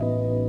you